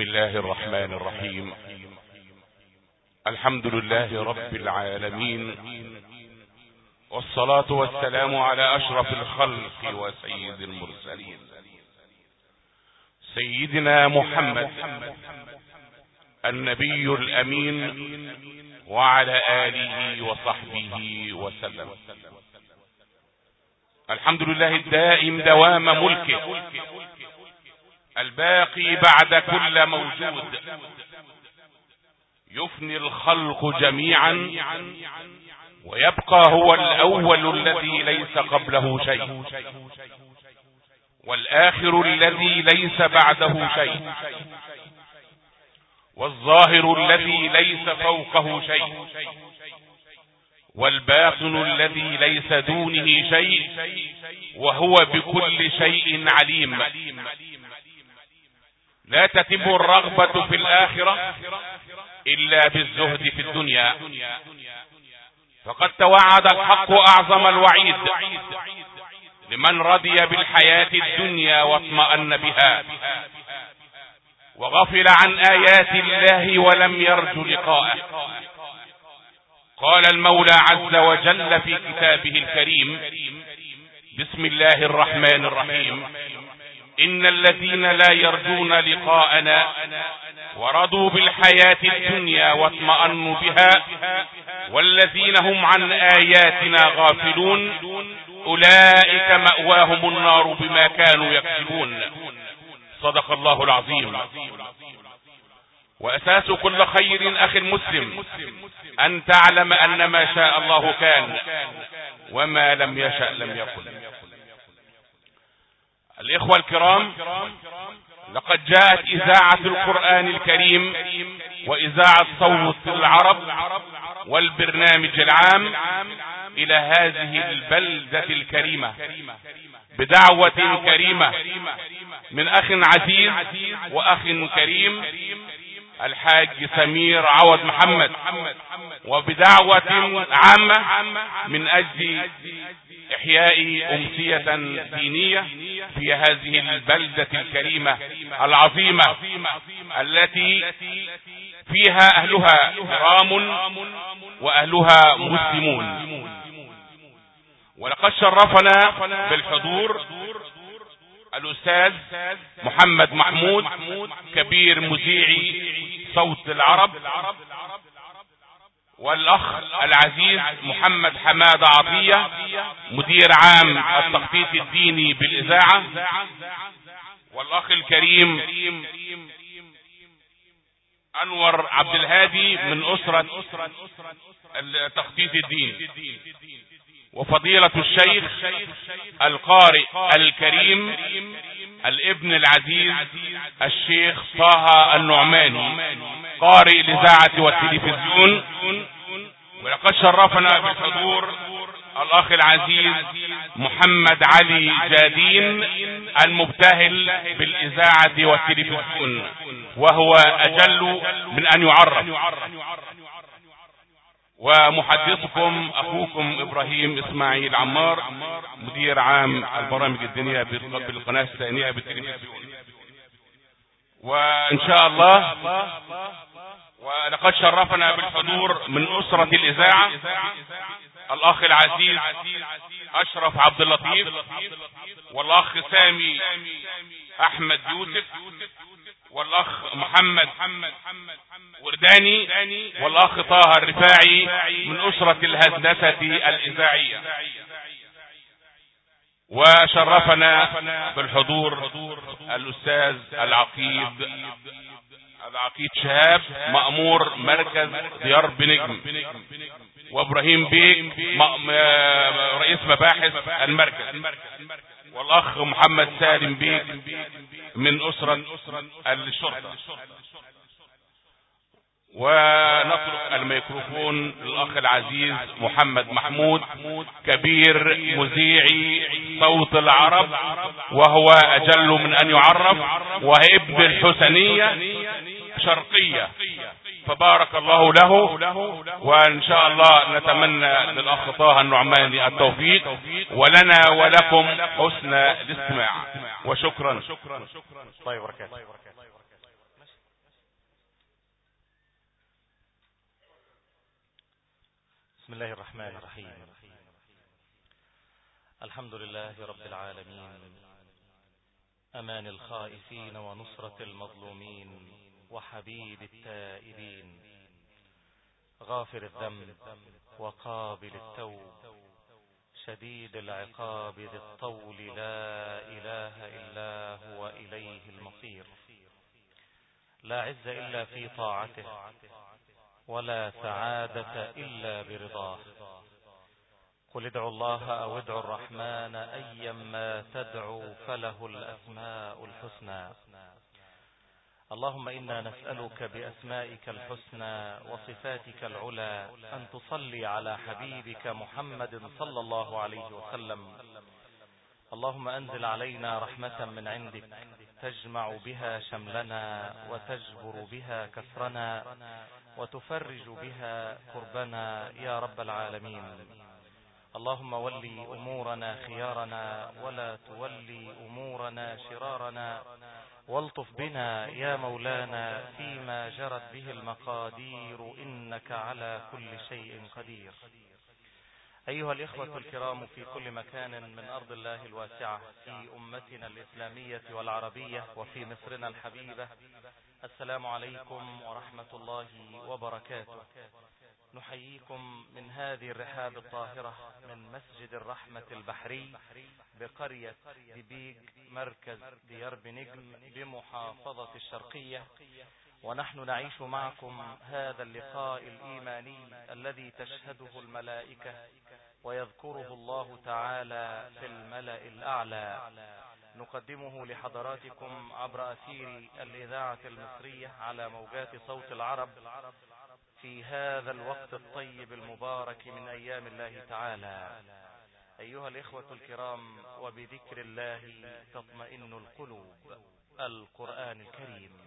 بسم الله الرحمن الرحيم الحمد لله رب العالمين والصلاة والسلام على أشرف الخلق وسيد المرسلين سيدنا محمد النبي الأمين وعلى آله وصحبه وسلم الحمد لله الدائم دوام ملكه الباقي بعد كل موجود. يفني الخلق جميعا ويبقى هو الأول الذي ليس قبله شيء والآخر الذي ليس بعده شيء والظاهر الذي ليس فوقه شيء والباطن الذي ليس دونه شيء وهو بكل شيء عليم. لا تتم الرغبة في الآخرة إلا بالزهد في الدنيا. فقد توعد الحق أعظم الوعيد لمن رضي بالحياة الدنيا واطمأن بها وغفل عن آيات الله ولم يرج لقاءه. قال المولى عز وجل في كتابه الكريم بسم الله الرحمن الرحيم. إن الذين لا يرجون لقاءنا ورضوا بالحياة الدنيا واطمأنوا بها والذين هم عن آياتنا غافلون أولئك مأواهم النار بما كانوا يكسبون. صدق الله العظيم. وأساس كل خير أخي المسلم أن تعلم أن ما شاء الله كان وما لم يشأ لم يكن. الإخوة الكرام لقد جاءت إذاعة القرآن الكريم وإذاعة صوت العرب والبرنامج العام إلى هذه البلدة الكريمة بدعوة كريمة من أخ عزيز وأخ كريم الحاج سمير عوض محمد وبدعوة عامة من أجل إحياء أمسية دينية في هذه البلدة الكريمة العظيمة التي فيها أهلها كرام وأهلها مسلمون. ولقد شرفنا بالحضور الأستاذ محمد محمود كبير مذيعي صوت العرب. والأخ العزيز محمد حماد عطية مدير عام التخطيط الديني بالإذاعة والأخ الكريم أنور عبد الهادي من أسرة التخطيط الديني وفضيلة الشيخ القارئ الكريم الابن العزيز الشيخ طه النعماني. قارئ الإذاعة والتلفزيون. ولقد شرفنا بالحضور الأخ العزيز محمد علي جادين المبتهل بالإذاعة والتلفزيون وهو أجل من أن يعرف. ومحدثكم أخوكم إبراهيم إسماعيل عمار مدير عام البرامج الدينية بالقناة الثانية بالتلفزيون. وإن شاء الله ولقد شرفنا بالحضور من أسرة الإذاعة الأخ العزيز أشرف عبد اللطيف والأخ سامي أحمد يوسف والأخ محمد ورداني والأخ طه الرفاعي من أسرة الهندسة الإذاعية. وشرفنا بالحضور الأستاذ العقيد العقيد شهاب مأمور مركز ديار بنجم. وإبراهيم بيك رئيس مباحث المركز. والأخ محمد سالم بيك من أسرة الشرطة. ونترك الميكروفون للأخ العزيز محمد محمود كبير مذيعي صوت العرب وهو أجل من أن يعرف وهي ابن الحسنية شرقية. فبارك الله له وإن شاء الله نتمنى للأخ طه النعماني التوفيق ولنا ولكم حسن الاستماع. وشكرا. طيب بركاته بسم الله الرحمن الرحيم. الحمد لله رب العالمين. أمان الخائفين ونصرة المظلومين. وحبيب التائبين. غافر الذنب وقابل التوب. شديد العقاب ذي الطول. لا إله إلا هو إليه المصير. لا عز إلا في طاعته ولا سعادة إلا برضاه. قل ادعوا الله أو ادعوا الرحمن أيما تدعوا فله الأسماء الحسنى. اللهم إنا نسألك بأسمائك الحسنى وصفاتك العلى أن تصلي على حبيبك محمد صلى الله عليه وسلم. اللهم أنزل علينا رحمة من عندك تجمع بها شملنا وتجبر بها كسرنا وتفرج بها كربنا يا رب العالمين. اللهم ولي أمورنا خيارنا ولا تولي أمورنا شرارنا والطف بنا يا مولانا فيما جرت به المقادير إنك على كل شيء قدير. أيها الإخوة الكرام في كل مكان من أرض الله الواسعة في أمتنا الإسلامية والعربية وفي مصرنا الحبيبة. السلام عليكم ورحمة الله وبركاته. نحييكم من هذه الرحاب الطاهرة من مسجد الرحمة البحري بقرية دبيج مركز ديار بنجم بمحافظة الشرقية. ونحن نعيش معكم هذا اللقاء الإيماني الذي تشهده الملائكة ويذكره الله تعالى في الملأ الأعلى. نقدمه لحضراتكم عبر أثير الإذاعة المصرية على موجات صوت العرب في هذا الوقت الطيب المبارك من أيام الله تعالى. أيها الإخوة الكرام وبذكر الله تطمئن القلوب. القرآن الكريم.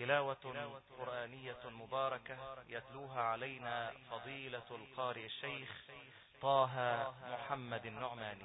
تلاوة قرآنية مباركة يتلوها علينا فضيلة القارئ الشيخ طه محمد النعماني.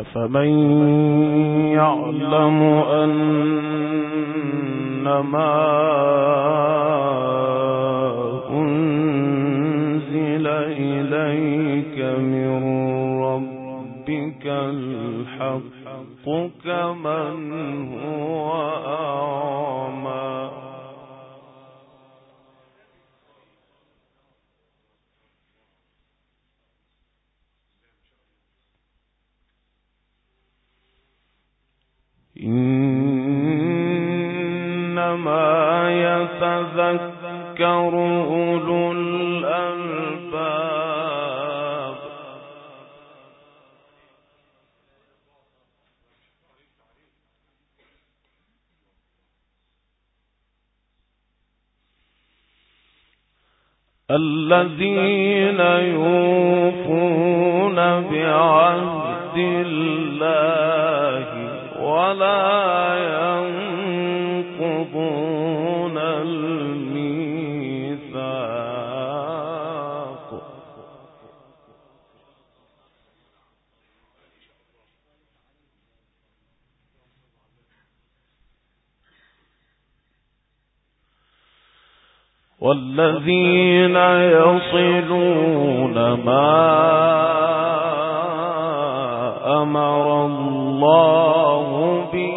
أفمن يعلم أنما أنزل إليك من ربك الحق كمن هو الذين يوفون بعهد الله ولا ينقضون والذين يصلون ما أمر الله به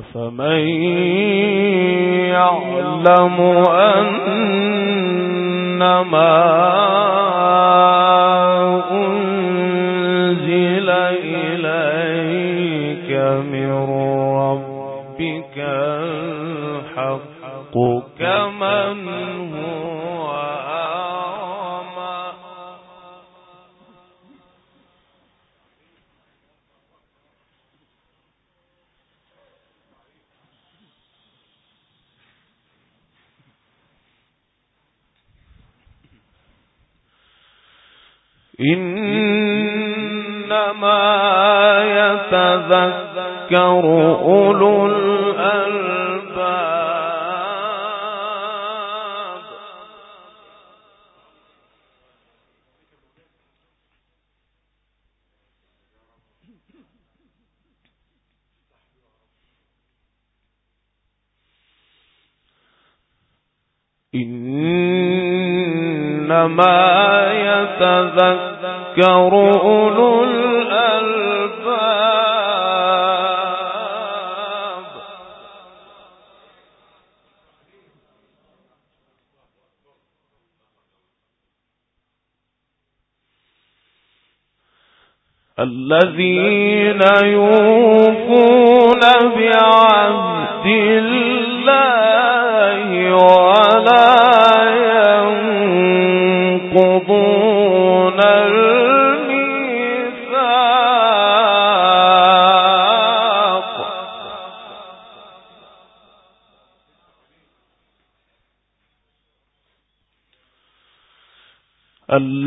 أفمن يعلم أنما إنما يتذكر أولو الألباب. إنما يتذكر أولو الألباب. الذين يوفون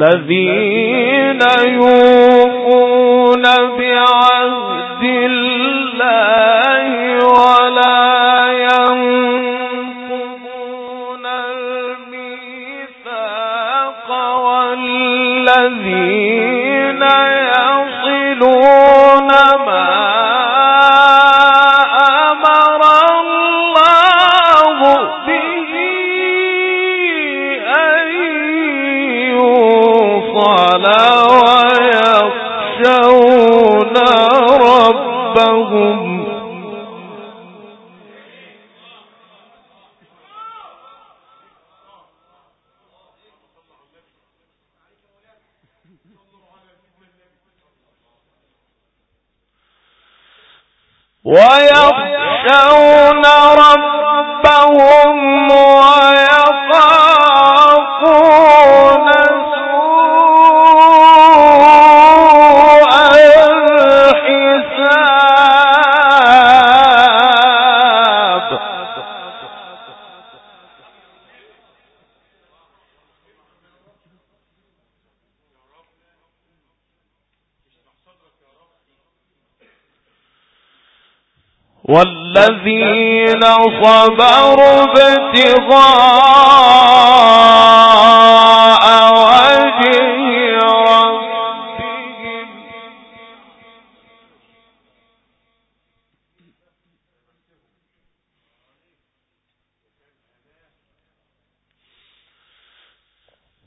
الذين والذين صبروا ابتغاء وجه ربهم.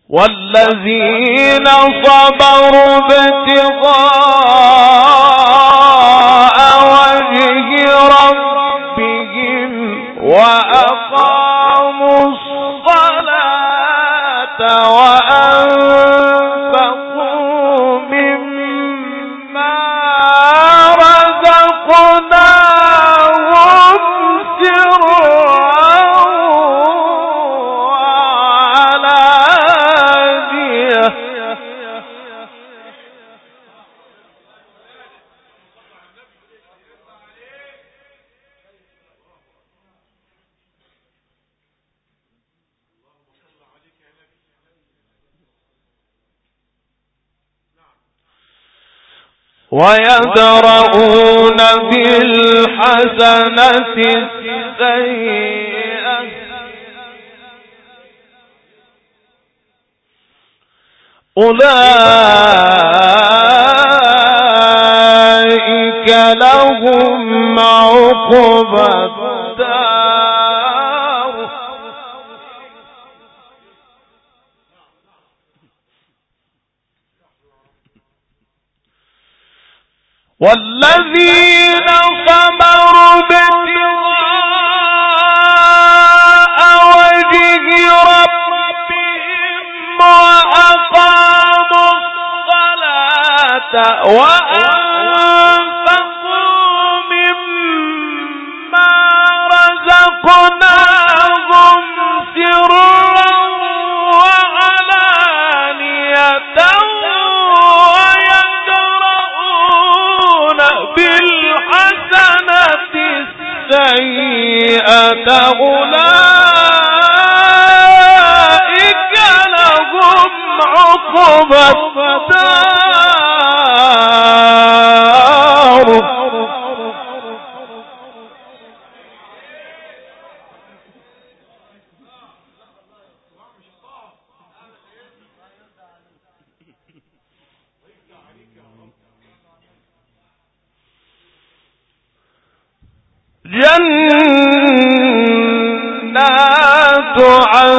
والذين صبروا ابتغاء ويدرؤون بالحسنة السيئة. أولئك لهم عقبى والذين صبروا ابتغاء وجه ربهم وأقاموا الصلاة وأنفقوا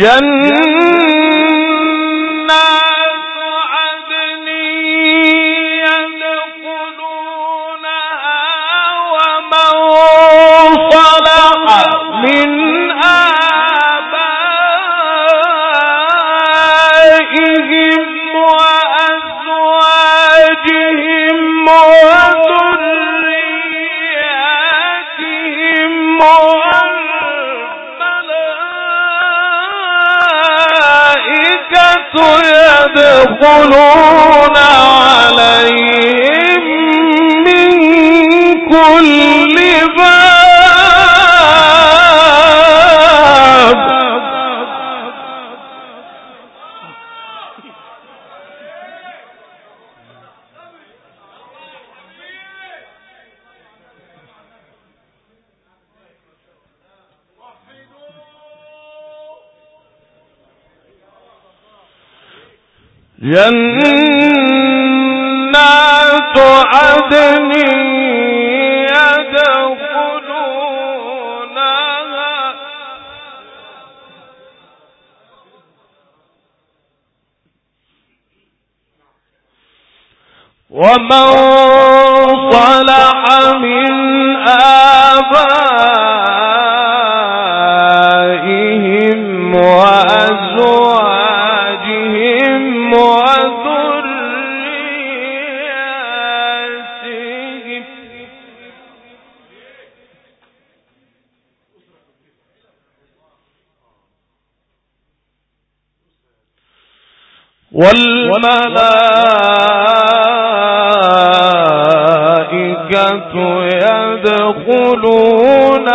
جنات يدخلون عليهم من كل جنات عدن يدخلونها. ومن صلح من آبائهم والملائكة يدخلون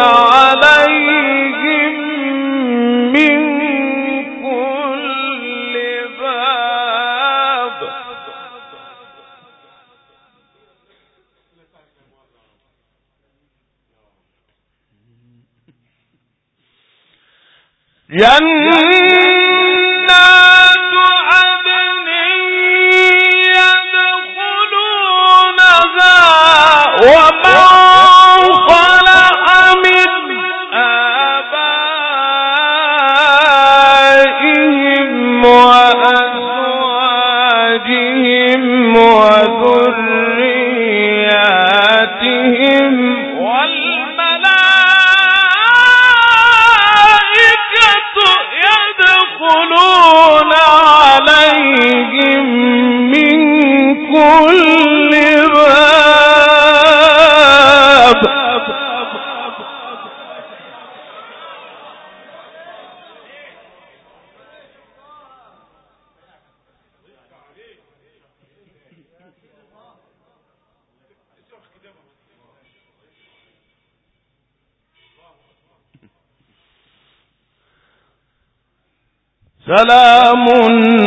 سلام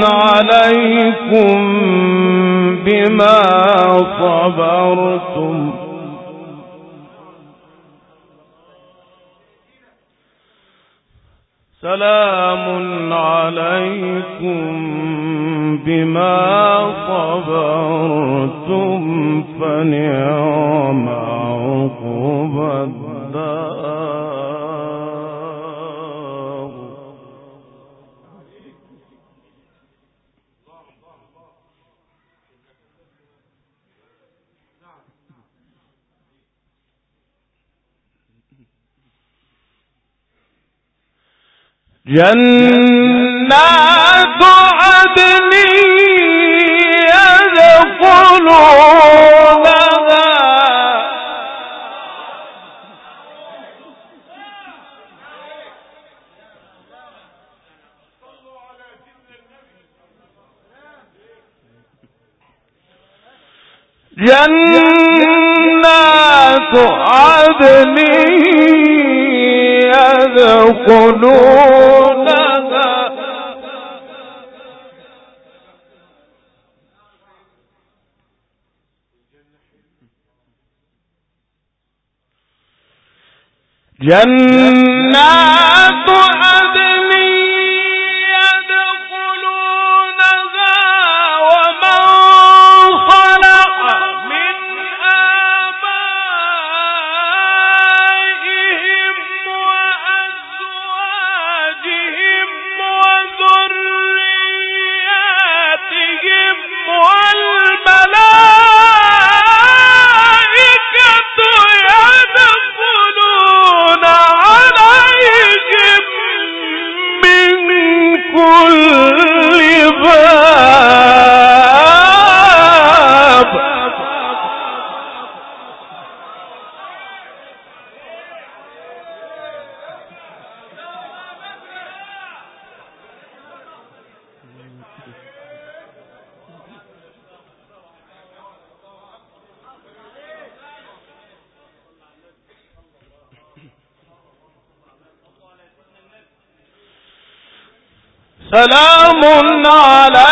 عليكم بما صبرتم. سلام عليكم بما صبرتم فنعم عقب الدار. جنات عدن يدخلونها. جنات عدن يدخلونها. جنات سلام على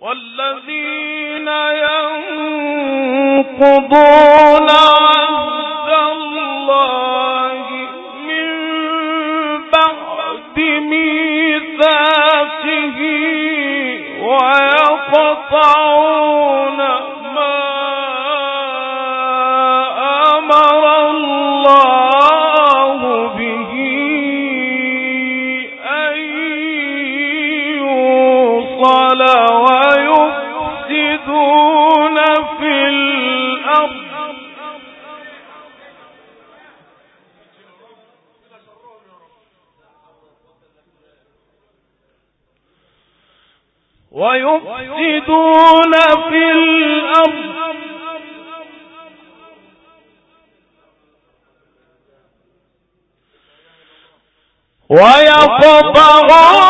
والذين ينقضون ويفسدون في الأرض. ويقطعون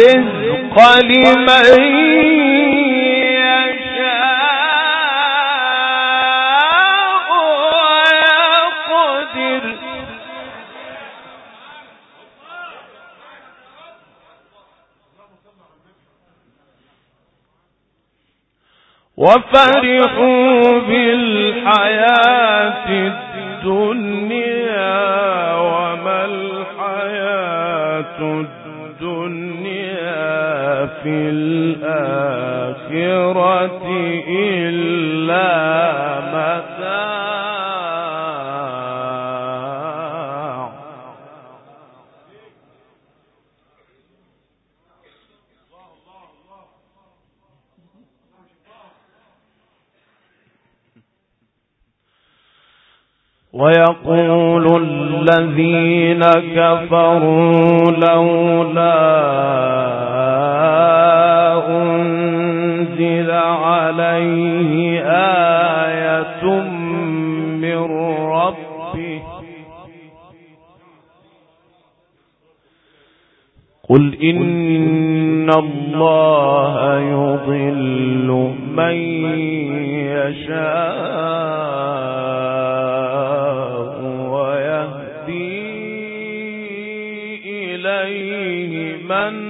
الرزق لمن وفرحوا بالحياة الدنيا. في الآخرة إلا متاع. ويقول الذين كفروا لولا أنزل عليه آية من ربه. قل إن الله يضل من يشاء من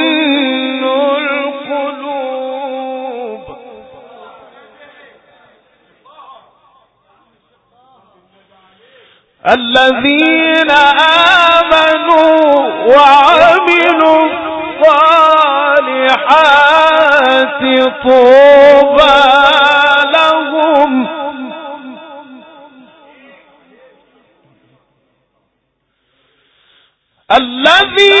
الذين آمنوا وعملوا الصالحات طوبى لهم. الذين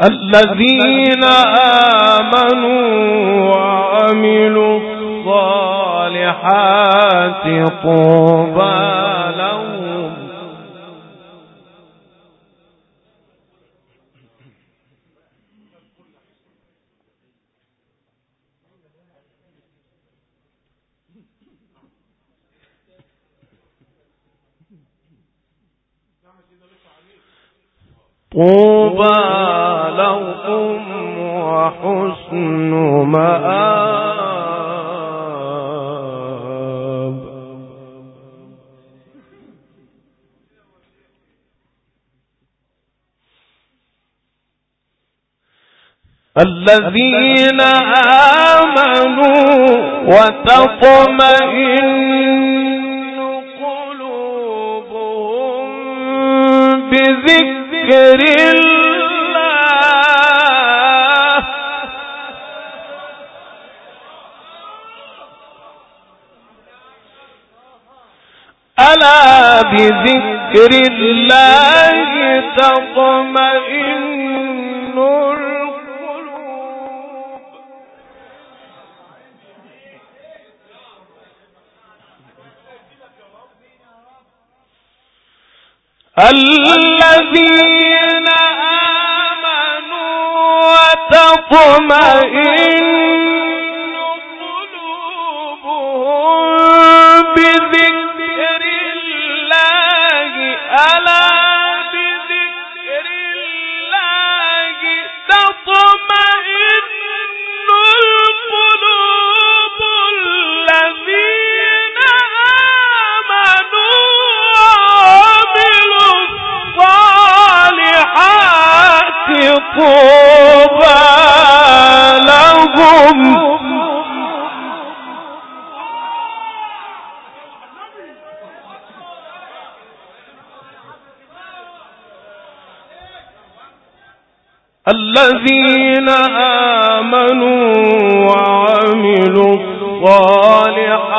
الذين آمنوا وعملوا الصالحات طوبى لهم لهم وحسن مآب. الذين آمنوا وتطمئن بذكر الله تطمئن القلوب. الذين آمنوا وتطمئن الذين آمنوا وعملوا الصالحات.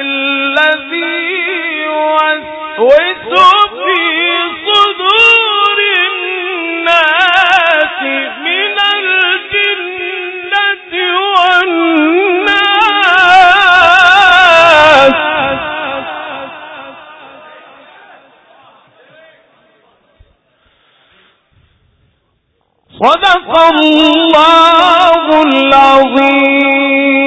الذي في صدور الناس من الجنة والناس. صدق الله العظيم.